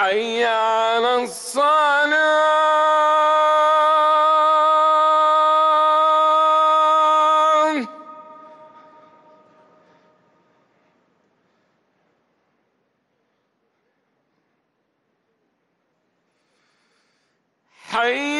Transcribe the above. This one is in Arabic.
حي على الصلاة حي